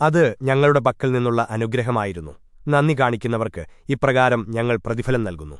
അത് ഞങ്ങളുടെ പക്കൽ നിന്നുള്ള അനുഗ്രഹമായിരുന്നു. നന്ദി കാണിക്കുന്നവർക്ക് ഇപ്രകാരം ഞങ്ങൾ പ്രതിഫലം നൽകുന്നു.